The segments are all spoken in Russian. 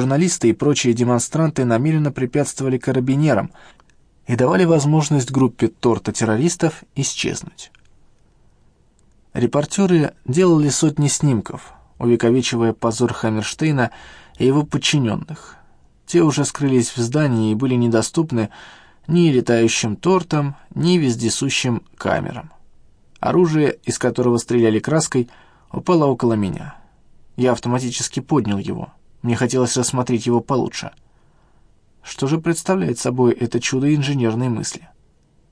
Журналисты и прочие демонстранты намеренно препятствовали карабинерам и давали возможность группе торта террористов исчезнуть. Репортеры делали сотни снимков, увековечивая позор Хаммерштейна и его подчиненных. Те уже скрылись в здании и были недоступны ни летающим тортам, ни вездесущим камерам. Оружие, из которого стреляли краской, упало около меня. Я автоматически поднял его. Мне хотелось рассмотреть его получше. Что же представляет собой это чудо инженерной мысли?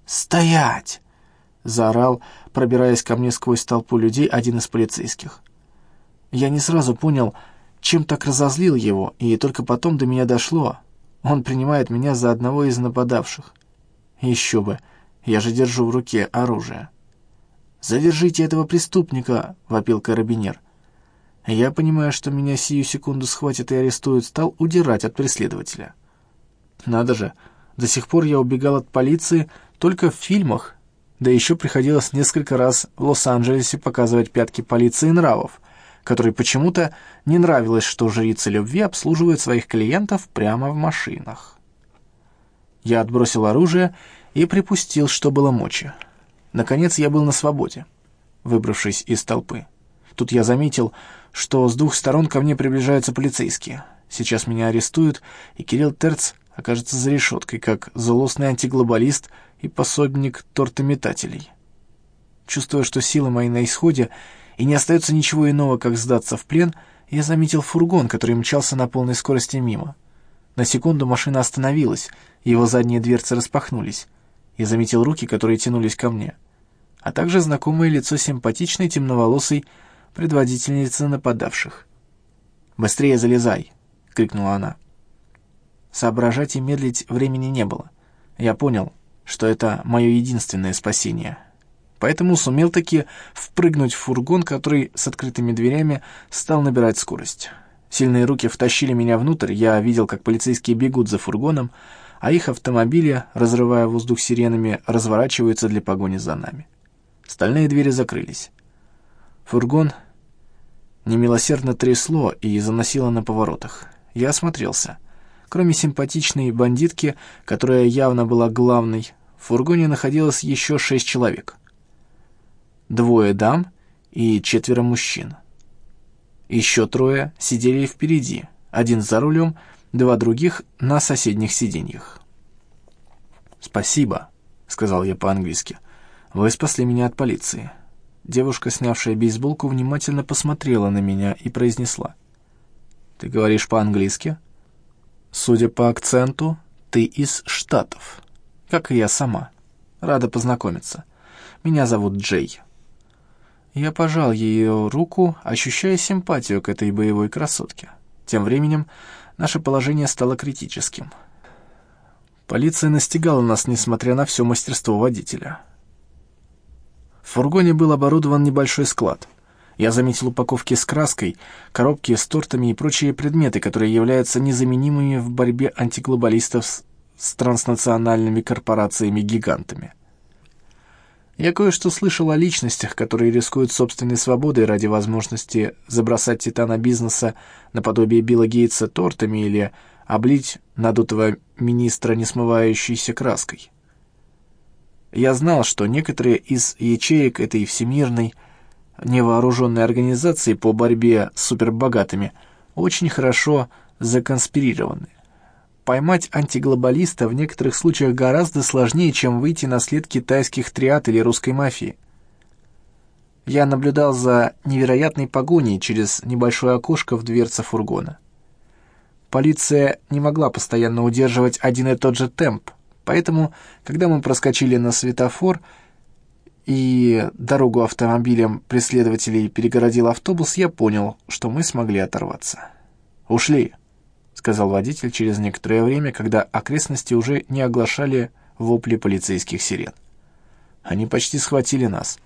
«Стоять!» — заорал, пробираясь ко мне сквозь толпу людей, один из полицейских. Я не сразу понял, чем так разозлил его, и только потом до меня дошло. Он принимает меня за одного из нападавших. Еще бы, я же держу в руке оружие. «Задержите этого преступника!» — вопил карабинер. Я, понимая, что меня сию секунду схватят и арестуют, стал удирать от преследователя. Надо же, до сих пор я убегал от полиции только в фильмах, да еще приходилось несколько раз в Лос-Анджелесе показывать пятки полиции нравов, которой почему-то не нравилось, что жрицы любви обслуживают своих клиентов прямо в машинах. Я отбросил оружие и припустил, что было мочи. Наконец я был на свободе, выбравшись из толпы. Тут я заметил, что с двух сторон ко мне приближаются полицейские. Сейчас меня арестуют, и Кирилл Терц окажется за решеткой, как злостный антиглобалист и пособник тортометателей. Чувствуя, что силы мои на исходе, и не остается ничего иного, как сдаться в плен, я заметил фургон, который мчался на полной скорости мимо. На секунду машина остановилась, его задние дверцы распахнулись. Я заметил руки, которые тянулись ко мне, а также знакомое лицо симпатичной темноволосой предводительницы нападавших. «Быстрее залезай!» — крикнула она. Соображать и медлить времени не было. Я понял, что это мое единственное спасение. Поэтому сумел таки впрыгнуть в фургон, который с открытыми дверями стал набирать скорость. Сильные руки втащили меня внутрь, я видел, как полицейские бегут за фургоном, а их автомобили, разрывая воздух сиренами, разворачиваются для погони за нами. Стальные двери закрылись. Фургон немилосердно трясло и заносило на поворотах. Я осмотрелся. Кроме симпатичной бандитки, которая явно была главной, в фургоне находилось еще шесть человек. Двое дам и четверо мужчин. Еще трое сидели впереди, один за рулем, два других на соседних сиденьях. «Спасибо», — сказал я по-английски. «Вы спасли меня от полиции». Девушка, снявшая бейсболку, внимательно посмотрела на меня и произнесла. «Ты говоришь по-английски?» «Судя по акценту, ты из Штатов, как и я сама. Рада познакомиться. Меня зовут Джей». Я пожал ее руку, ощущая симпатию к этой боевой красотке. Тем временем наше положение стало критическим. Полиция настигала нас, несмотря на все мастерство водителя. В фургоне был оборудован небольшой склад. Я заметил упаковки с краской, коробки с тортами и прочие предметы, которые являются незаменимыми в борьбе антиглобалистов с, с транснациональными корпорациями-гигантами. Я кое-что слышал о личностях, которые рискуют собственной свободой ради возможности забросать титана бизнеса наподобие Билла Гейтса тортами или облить надутого министра несмывающейся краской. Я знал, что некоторые из ячеек этой всемирной невооруженной организации по борьбе с супербогатыми очень хорошо законспирированы. Поймать антиглобалиста в некоторых случаях гораздо сложнее, чем выйти на след китайских триад или русской мафии. Я наблюдал за невероятной погоней через небольшое окошко в дверце фургона. Полиция не могла постоянно удерживать один и тот же темп, Поэтому, когда мы проскочили на светофор и дорогу автомобилям преследователей перегородил автобус, я понял, что мы смогли оторваться. «Ушли», — сказал водитель через некоторое время, когда окрестности уже не оглашали вопли полицейских сирен. Они почти схватили нас.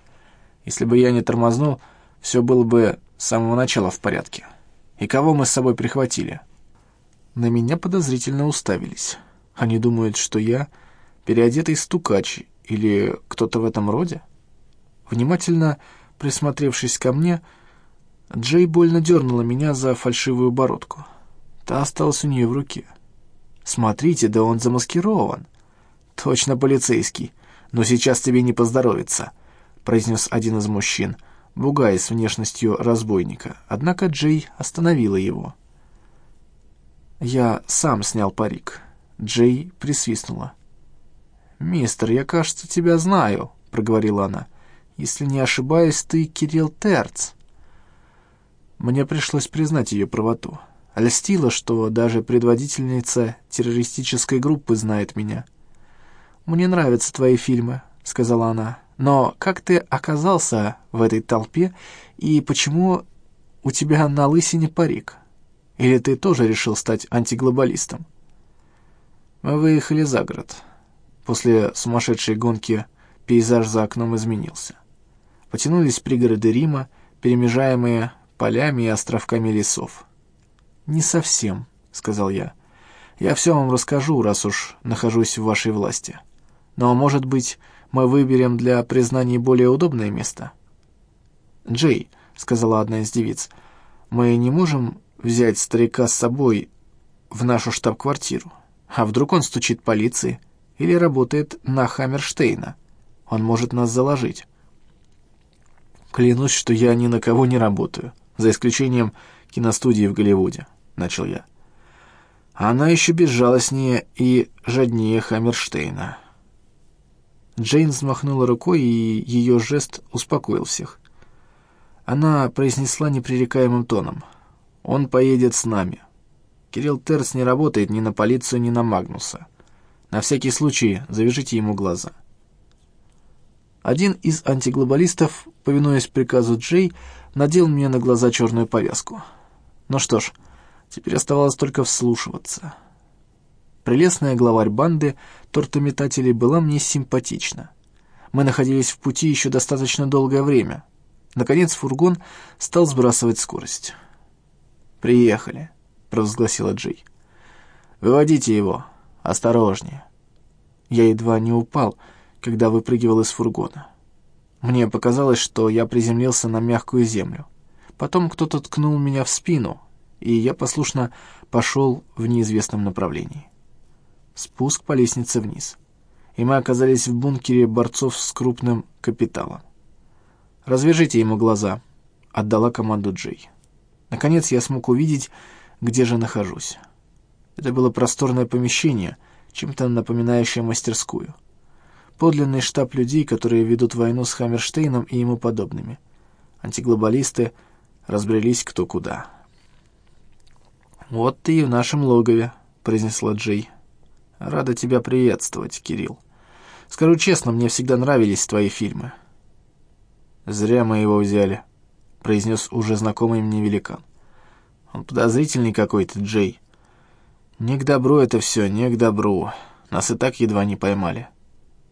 Если бы я не тормознул, все было бы с самого начала в порядке. И кого мы с собой прихватили? На меня подозрительно уставились. Они думают, что я переодетый стукач или кто-то в этом роде? Внимательно присмотревшись ко мне, Джей больно дернула меня за фальшивую бородку. Та осталась у нее в руке. «Смотрите, да он замаскирован». «Точно полицейский. Но сейчас тебе не поздоровится», — произнес один из мужчин, бугай с внешностью разбойника. Однако Джей остановила его. «Я сам снял парик». Джей присвистнула. «Мистер, я, кажется, тебя знаю», — проговорила она. «Если не ошибаюсь, ты Кирилл Терц». Мне пришлось признать ее правоту. Льстило, что даже предводительница террористической группы знает меня. «Мне нравятся твои фильмы», — сказала она. «Но как ты оказался в этой толпе, и почему у тебя на лысине парик? Или ты тоже решил стать антиглобалистом?» Мы выехали за город. После сумасшедшей гонки пейзаж за окном изменился. Потянулись пригороды Рима, перемежаемые полями и островками лесов. «Не совсем», — сказал я. «Я все вам расскажу, раз уж нахожусь в вашей власти. Но, может быть, мы выберем для признаний более удобное место?» «Джей», — сказала одна из девиц, — «мы не можем взять старика с собой в нашу штаб-квартиру. А вдруг он стучит полиции или работает на Хаммерштейна? Он может нас заложить». «Клянусь, что я ни на кого не работаю», за исключением киностудии в Голливуде», — начал я. «Она еще безжалостнее и жаднее Хаммерштейна». Джейн взмахнула рукой, и ее жест успокоил всех. Она произнесла непререкаемым тоном. «Он поедет с нами. Кирилл Терс не работает ни на полицию, ни на Магнуса. На всякий случай завяжите ему глаза». Один из антиглобалистов, повинуясь приказу Джей, надел мне на глаза черную повязку. Ну что ж, теперь оставалось только вслушиваться. Прелестная главарь банды тортометателей была мне симпатична. Мы находились в пути еще достаточно долгое время. Наконец фургон стал сбрасывать скорость. «Приехали», — провозгласила Джей. «Выводите его. Осторожнее». Я едва не упал, когда выпрыгивал из фургона. Мне показалось, что я приземлился на мягкую землю. Потом кто-то ткнул меня в спину, и я послушно пошел в неизвестном направлении. Спуск по лестнице вниз. И мы оказались в бункере борцов с крупным капиталом. «Развяжите ему глаза», — отдала команду Джей. Наконец я смог увидеть, где же нахожусь. Это было просторное помещение, чем-то напоминающее мастерскую подлинный штаб людей, которые ведут войну с Хаммерштейном и ему подобными. Антиглобалисты разбрелись кто куда. «Вот ты и в нашем логове», — произнесла Джей. «Рада тебя приветствовать, Кирилл. Скажу честно, мне всегда нравились твои фильмы». «Зря мы его взяли», — произнес уже знакомый мне великан. «Он подозрительный какой-то, Джей. Не к добру это все, не к добру. Нас и так едва не поймали».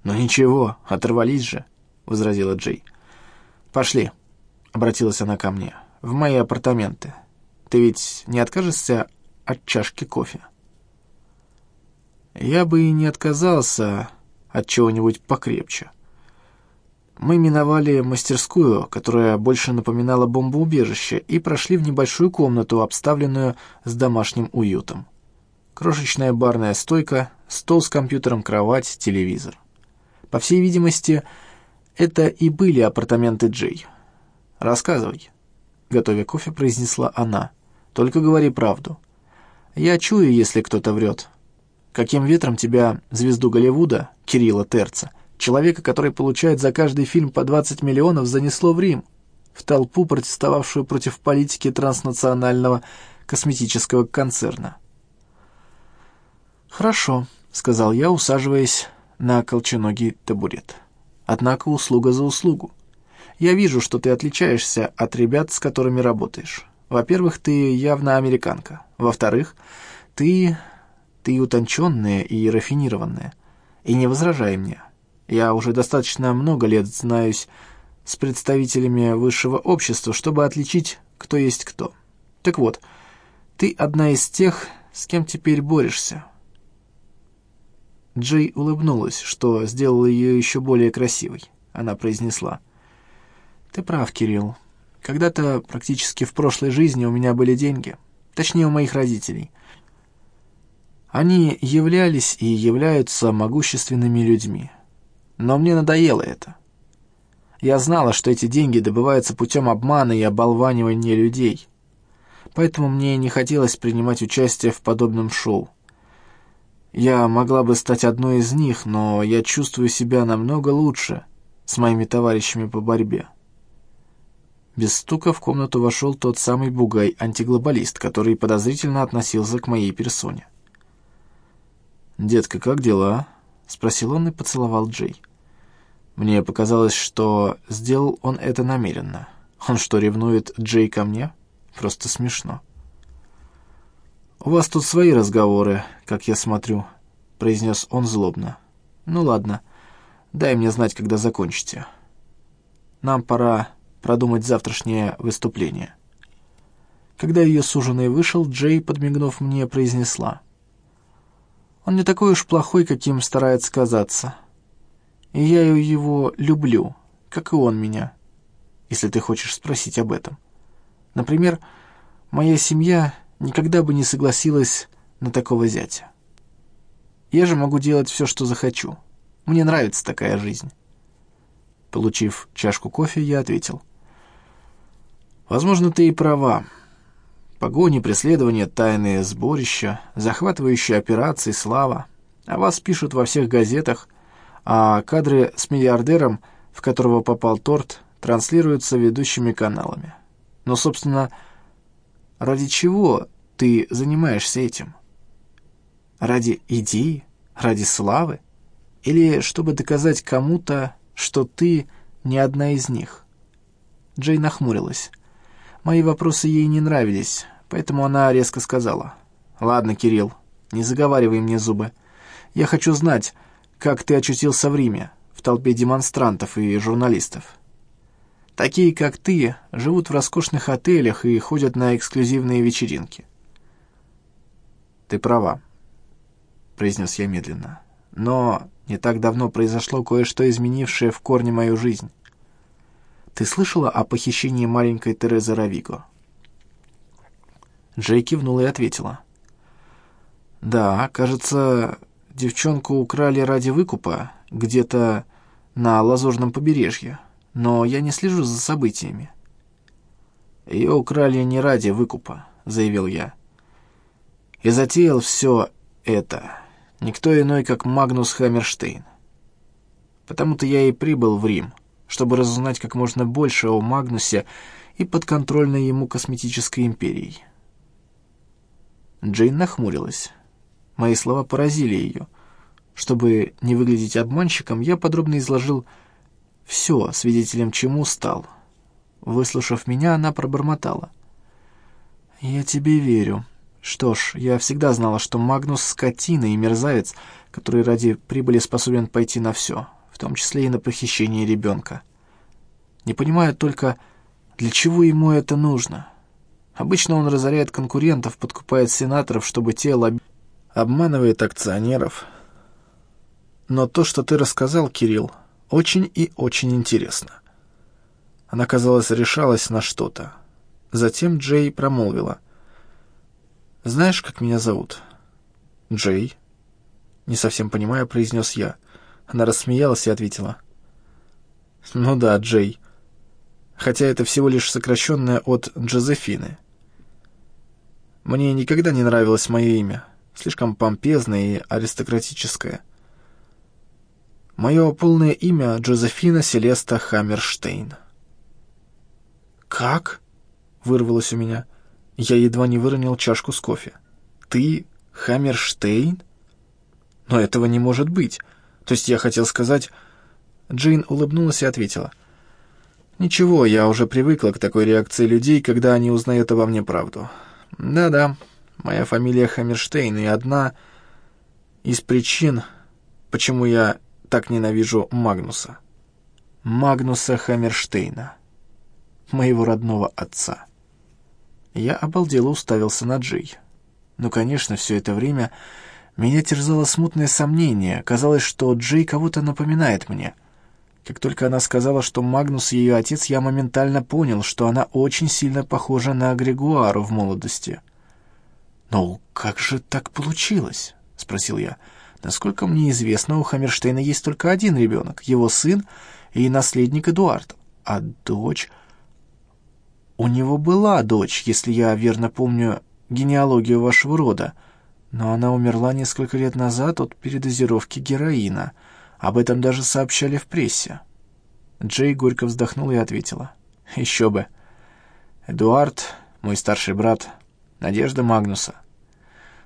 «Ну ничего, оторвались же», — возразила Джей. «Пошли», — обратилась она ко мне, — «в мои апартаменты. Ты ведь не откажешься от чашки кофе?» Я бы и не отказался от чего-нибудь покрепче. Мы миновали мастерскую, которая больше напоминала бомбоубежище, и прошли в небольшую комнату, обставленную с домашним уютом. Крошечная барная стойка, стол с компьютером, кровать, телевизор. По всей видимости, это и были апартаменты Джей. «Рассказывай», — готовя кофе, произнесла она. «Только говори правду. Я чую, если кто-то врет. Каким ветром тебя, звезду Голливуда, Кирилла Терца, человека, который получает за каждый фильм по 20 миллионов, занесло в Рим, в толпу, протестовавшую против политики транснационального косметического концерна?» «Хорошо», — сказал я, усаживаясь на колченогий табурет. Однако услуга за услугу. Я вижу, что ты отличаешься от ребят, с которыми работаешь. Во-первых, ты явно американка. Во-вторых, ты... ты утонченная и рафинированная. И не возражай мне. Я уже достаточно много лет знаюсь с представителями высшего общества, чтобы отличить, кто есть кто. Так вот, ты одна из тех, с кем теперь борешься. Джей улыбнулась, что сделало ее еще более красивой. Она произнесла. «Ты прав, Кирилл. Когда-то, практически в прошлой жизни, у меня были деньги. точнее, у моих родителей. Они являлись и являются могущественными людьми. Но мне надоело это. Я знала, что эти деньги добываются путем обмана и оболванивания людей. Поэтому мне не хотелось принимать участие в подобном шоу. Я могла бы стать одной из них, но я чувствую себя намного лучше с моими товарищами по борьбе. Без стука в комнату вошел тот самый бугай-антиглобалист, который подозрительно относился к моей персоне. «Детка, как дела?» — спросил он и поцеловал Джей. Мне показалось, что сделал он это намеренно. Он что, ревнует Джей ко мне? Просто смешно. «У вас тут свои разговоры, как я смотрю», — произнес он злобно. «Ну ладно, дай мне знать, когда закончите. Нам пора продумать завтрашнее выступление». Когда ее суженый вышел, Джей, подмигнув мне, произнесла. «Он не такой уж плохой, каким старается казаться. Я его люблю, как и он меня, если ты хочешь спросить об этом. Например, моя семья никогда бы не согласилась на такого зятя. Я же могу делать все, что захочу. Мне нравится такая жизнь». Получив чашку кофе, я ответил. «Возможно, ты и права. Погони, преследования, тайные сборища, захватывающие операции, слава. О вас пишут во всех газетах, а кадры с миллиардером, в которого попал торт, транслируются ведущими каналами. Но, собственно, ради чего ты занимаешься этим? Ради идеи? Ради славы? Или чтобы доказать кому-то, что ты не одна из них?» Джей нахмурилась. Мои вопросы ей не нравились, поэтому она резко сказала. «Ладно, Кирилл, не заговаривай мне зубы. Я хочу знать, как ты очутился в Риме, в толпе демонстрантов и журналистов. Такие, как ты, живут в роскошных отелях и ходят на эксклюзивные вечеринки». «Ты права», — произнес я медленно. «Но не так давно произошло кое-что, изменившее в корне мою жизнь». Ты слышала о похищении маленькой Терезы Равиго?» Джей кивнула и ответила. «Да, кажется, девчонку украли ради выкупа где-то на Лазурном побережье, но я не слежу за событиями». «Ее украли не ради выкупа», — заявил я. «И затеял все это никто иной, как Магнус Хаммерштейн. Потому-то я и прибыл в Рим» чтобы разузнать как можно больше о Магнусе и подконтрольной ему косметической империи. Джейн нахмурилась. Мои слова поразили ее. Чтобы не выглядеть обманщиком, я подробно изложил все, свидетелем чему стал. Выслушав меня, она пробормотала. «Я тебе верю. Что ж, я всегда знала, что Магнус — скотина и мерзавец, который ради прибыли способен пойти на все том числе и на похищение ребенка. Не понимаю только, для чего ему это нужно. Обычно он разоряет конкурентов, подкупает сенаторов, чтобы те лобби... обманывает акционеров. Но то, что ты рассказал, Кирилл, очень и очень интересно. Она, казалось, решалась на что-то. Затем Джей промолвила. «Знаешь, как меня зовут?» «Джей?» Не совсем понимая, произнес я – она рассмеялась и ответила. «Ну да, Джей. Хотя это всего лишь сокращенное от Джозефины. Мне никогда не нравилось мое имя. Слишком помпезное и аристократическое. Мое полное имя Джозефина Селеста Хаммерштейн». «Как?» — вырвалось у меня. Я едва не выронил чашку с кофе. «Ты Хаммерштейн? Но этого не может быть. То есть я хотел сказать... Джин улыбнулась и ответила. «Ничего, я уже привыкла к такой реакции людей, когда они узнают обо мне правду. Да-да, моя фамилия Хаммерштейн, и одна из причин, почему я так ненавижу Магнуса. Магнуса Хаммерштейна, моего родного отца». Я обалдело уставился на Джей. Ну, конечно, все это время меня терзало смутное сомнение. Казалось, что Джей кого-то напоминает мне. Как только она сказала, что Магнус ее отец, я моментально понял, что она очень сильно похожа на Грегуару в молодости. «Ну, как же так получилось?» — спросил я. «Насколько мне известно, у Хаммерштейна есть только один ребенок, его сын и наследник Эдуард. А дочь...» «У него была дочь, если я верно помню генеалогию вашего рода, но она умерла несколько лет назад от передозировки героина. Об этом даже сообщали в прессе». Джей горько вздохнула и ответила. «Еще бы. Эдуард, мой старший брат, Надежда Магнуса.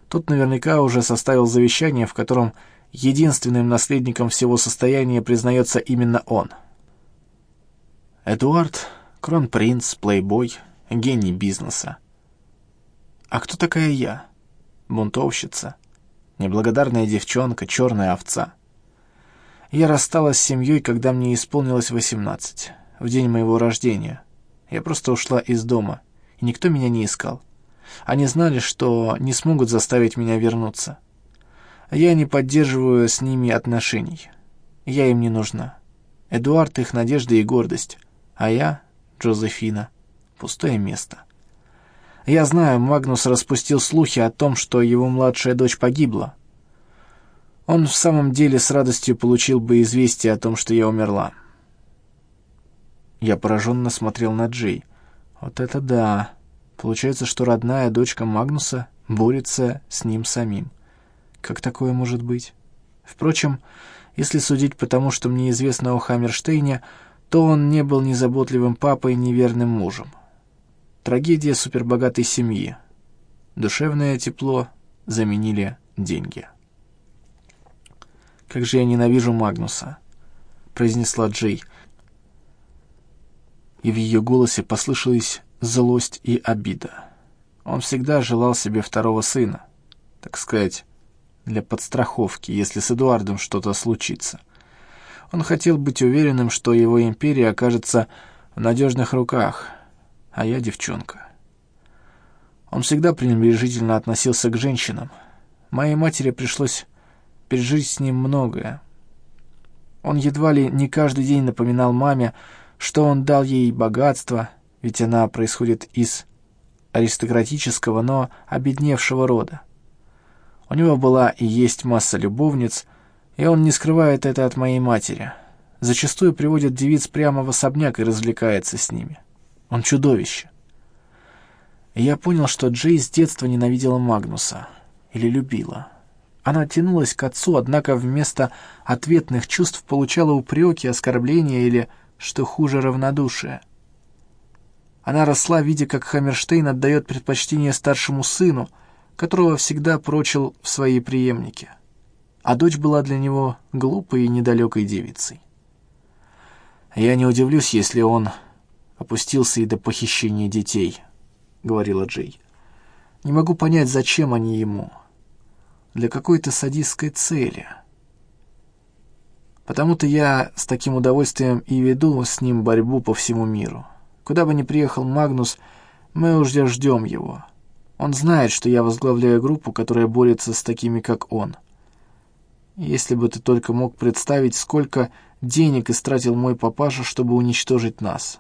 Тот наверняка уже составил завещание, в котором единственным наследником всего состояния признается именно он. Эдуард — кронпринц, плейбой, гений бизнеса. А кто такая я? Бунтовщица, неблагодарная девчонка, черная овца. Я рассталась с семьей, когда мне исполнилось восемнадцать, в день моего рождения. Я просто ушла из дома, и никто меня не искал. Они знали, что не смогут заставить меня вернуться. Я не поддерживаю с ними отношений. Я им не нужна. Эдуард — их надежда и гордость, а я, Джозефина, — пустое место. Я знаю, Магнус распустил слухи о том, что его младшая дочь погибла. Он в самом деле с радостью получил бы известие о том, что я умерла. Я пораженно смотрел на Джей. Вот это да! Получается, что родная дочка Магнуса борется с ним самим. Как такое может быть? Впрочем, если судить по тому, что мне известно о Хаммерштейне, то он не был ни заботливым папой, ни верным мужем. Трагедия супербогатой семьи. Душевное тепло заменили деньги. «Как же я ненавижу Магнуса», — произнесла Джей. И в ее голосе послышались злость и обида. Он всегда желал себе второго сына, так сказать, для подстраховки, если с Эдуардом что-то случится. Он хотел быть уверенным, что его империя окажется в надежных руках, а я девчонка. Он всегда пренебрежительно относился к женщинам. Моей матери пришлось пережить с ним многое. Он едва ли не каждый день напоминал маме, что он дал ей богатство, ведь она происходит из аристократического, но обедневшего рода. У него была и есть масса любовниц, и он не скрывает это от моей матери. Зачастую приводит девиц прямо в особняк и развлекается с ними. Он чудовище. И я понял, что Джей с детства ненавидела Магнуса. Или любила. Она тянулась к отцу, однако вместо ответных чувств получала упреки, оскорбления или, что хуже, равнодушие. Она росла, видя, как Хаммерштейн отдает предпочтение старшему сыну, которого всегда прочил в своей преемнике. А дочь была для него глупой и недалекой девицей. «Я не удивлюсь, если он опустился и до похищения детей», — говорила Джей. «Не могу понять, зачем они ему. Для какой-то садистской цели». Потому-то я с таким удовольствием и веду с ним борьбу по всему миру. Куда бы ни приехал Магнус, мы уже ждем его. Он знает, что я возглавляю группу, которая борется с такими, как он. Если бы ты только мог представить, сколько денег истратил мой папаша, чтобы уничтожить нас.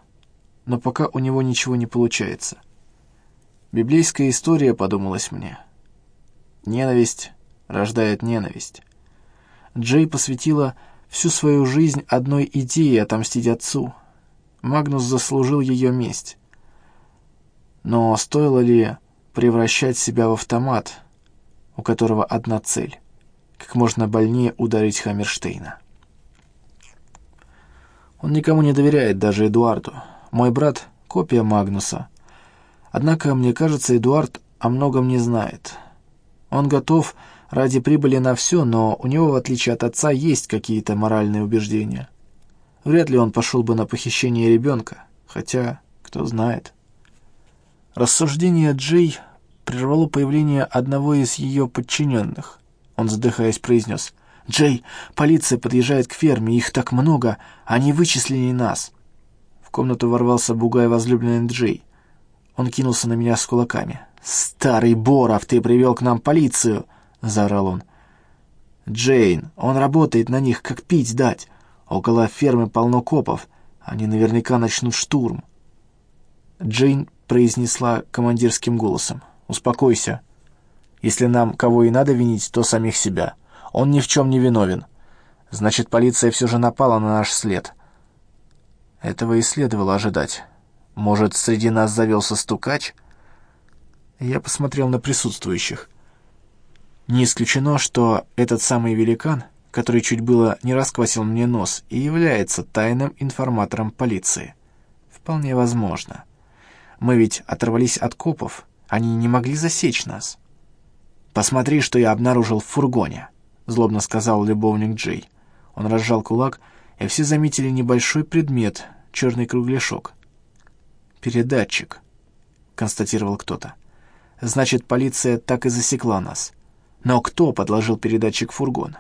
Но пока у него ничего не получается. Библейская история, подумалась мне. Ненависть рождает ненависть. Джей посвятила всю свою жизнь одной идее отомстить отцу — Магнус заслужил ее месть. Но стоило ли превращать себя в автомат, у которого одна цель — как можно больнее ударить Хаммерштейна? Он никому не доверяет, даже Эдуарду. Мой брат — копия Магнуса. Однако, мне кажется, Эдуард о многом не знает. Он готов ради прибыли на все, но у него, в отличие от отца, есть какие-то моральные убеждения. Вряд ли он пошел бы на похищение ребенка, хотя, кто знает. Рассуждение Джей прервало появление одного из ее подчиненных. Он, задыхаясь, произнес, «Джей, полиция подъезжает к ферме, их так много, они вычислили нас». В комнату ворвался бугай возлюбленный Джей. Он кинулся на меня с кулаками. «Старый Боров, ты привел к нам полицию!» — заорал он. «Джейн, он работает на них, как пить дать. Около фермы полно копов. Они наверняка начнут штурм. Джейн произнесла командирским голосом. «Успокойся». Если нам кого и надо винить, то самих себя. Он ни в чем не виновен. Значит, полиция все же напала на наш след. Этого и следовало ожидать. Может, среди нас завелся стукач? Я посмотрел на присутствующих. Не исключено, что этот самый великан, который чуть было не расквасил мне нос, и является тайным информатором полиции. Вполне возможно. Мы ведь оторвались от копов, они не могли засечь нас. «Посмотри, что я обнаружил в фургоне», — злобно сказал любовник Джей. Он разжал кулак, и все заметили небольшой предмет, черный кругляшок. «Передатчик», — констатировал кто-то. «Значит, полиция так и засекла нас. Но кто подложил передатчик в фургон?»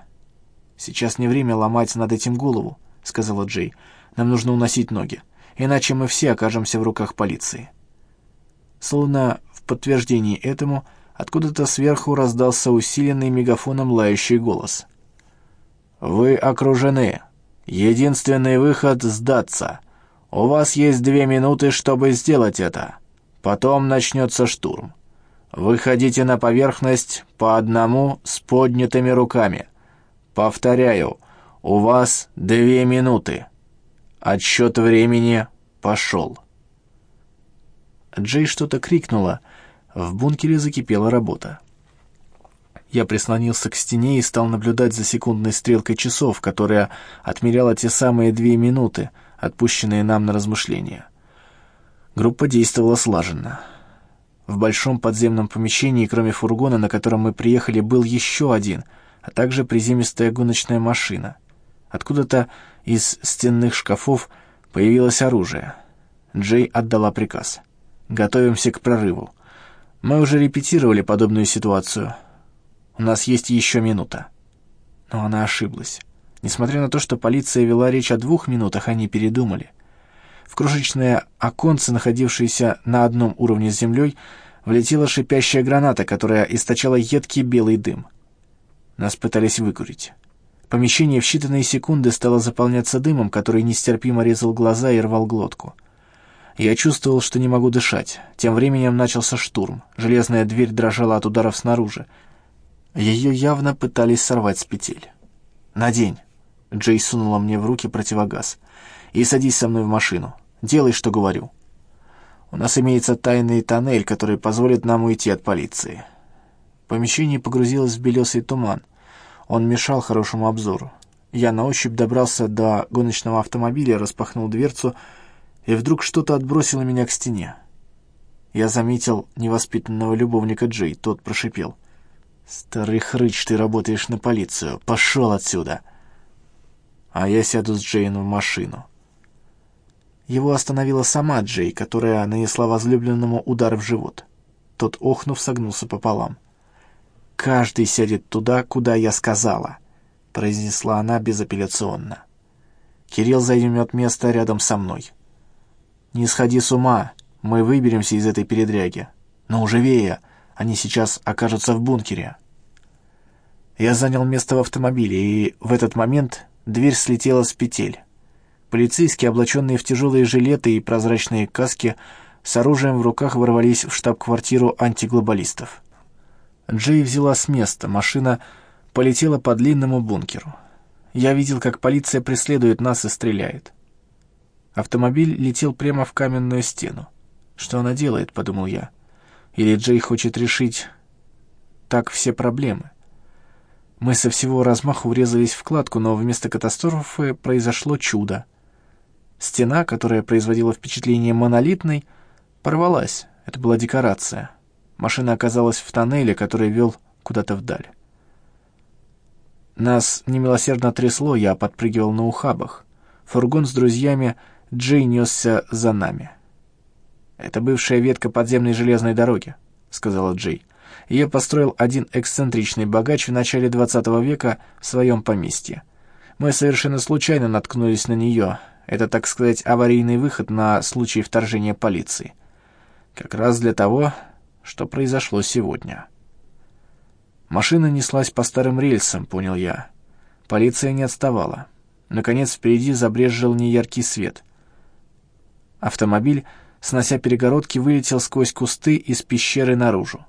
«Сейчас не время ломать над этим голову», — сказала Джей. «Нам нужно уносить ноги, иначе мы все окажемся в руках полиции». Словно в подтверждении этому откуда-то сверху раздался усиленный мегафоном лающий голос. «Вы окружены. Единственный выход — сдаться. У вас есть две минуты, чтобы сделать это. Потом начнется штурм. Выходите на поверхность по одному с поднятыми руками. Повторяю, у вас две минуты. Отсчет времени пошел». Джей что-то крикнула. В бункере закипела работа. Я прислонился к стене и стал наблюдать за секундной стрелкой часов, которая отмеряла те самые две минуты, отпущенные нам на размышления. Группа действовала слаженно. В большом подземном помещении, кроме фургона, на котором мы приехали, был еще один, а также приземистая гоночная машина. Откуда-то из стенных шкафов появилось оружие. Джей отдала приказ — Готовимся к прорыву. Мы уже репетировали подобную ситуацию. У нас есть еще минута. Но она ошиблась. Несмотря на то, что полиция вела речь о двух минутах, они передумали. В крошечное оконце, находившееся на одном уровне с землей, влетела шипящая граната, которая источала едкий белый дым. Нас пытались выкурить. Помещение в считанные секунды стало заполняться дымом, который нестерпимо резал глаза и рвал глотку. Я чувствовал, что не могу дышать. Тем временем начался штурм. Железная дверь дрожала от ударов снаружи. Ее явно пытались сорвать с петель. «Надень!» Джей сунула мне в руки противогаз. «И садись со мной в машину. Делай, что говорю. У нас имеется тайный тоннель, который позволит нам уйти от полиции». Помещение погрузилось в белесый туман. Он мешал хорошему обзору. Я на ощупь добрался до гоночного автомобиля, распахнул дверцу и вдруг что-то отбросило меня к стене. Я заметил невоспитанного любовника Джей, тот прошипел. «Старый хрыч, ты работаешь на полицию, пошел отсюда!» А я сяду с Джейн в машину. Его остановила сама Джей, которая нанесла возлюбленному удар в живот. Тот, охнув, согнулся пополам. «Каждый сядет туда, куда я сказала», — произнесла она безапелляционно. «Кирилл займет место рядом со мной». «Не сходи с ума, мы выберемся из этой передряги. Но живее, они сейчас окажутся в бункере». Я занял место в автомобиле, и в этот момент дверь слетела с петель. Полицейские, облаченные в тяжелые жилеты и прозрачные каски, с оружием в руках ворвались в штаб-квартиру антиглобалистов. Джей взяла с места, машина полетела по длинному бункеру. Я видел, как полиция преследует нас и стреляет. Автомобиль летел прямо в каменную стену. «Что она делает?» — подумал я. «Или Джей хочет решить так все проблемы?» Мы со всего размаху врезались в кладку, но вместо катастрофы произошло чудо. Стена, которая производила впечатление монолитной, порвалась. Это была декорация. Машина оказалась в тоннеле, который вел куда-то вдаль. Нас немилосердно трясло, я подпрыгивал на ухабах. Фургон с друзьями Джей несся за нами. «Это бывшая ветка подземной железной дороги», — сказала Джей. Ее построил один эксцентричный богач в начале XX века в своем поместье. Мы совершенно случайно наткнулись на нее. Это, так сказать, аварийный выход на случай вторжения полиции. Как раз для того, что произошло сегодня. Машина неслась по старым рельсам, понял я. Полиция не отставала. Наконец впереди забрезжил неяркий свет — Автомобиль, снося перегородки, вылетел сквозь кусты из пещеры наружу.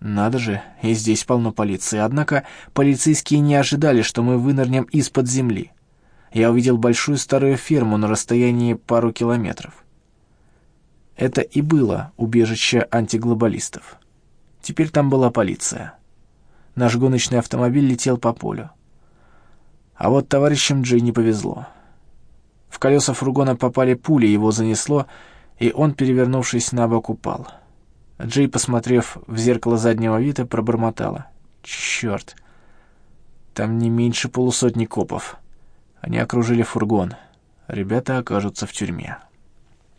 Надо же, и здесь полно полиции. Однако полицейские не ожидали, что мы вынырнем из-под земли. Я увидел большую старую ферму на расстоянии пару километров. Это и было убежище антиглобалистов. Теперь там была полиция. Наш гоночный автомобиль летел по полю. А вот товарищам Джей не повезло. В колеса фургона попали пули, его занесло, и он, перевернувшись на бок, упал. Джей, посмотрев в зеркало заднего вида, пробормотала. «Черт! Там не меньше полусотни копов. Они окружили фургон. Ребята окажутся в тюрьме».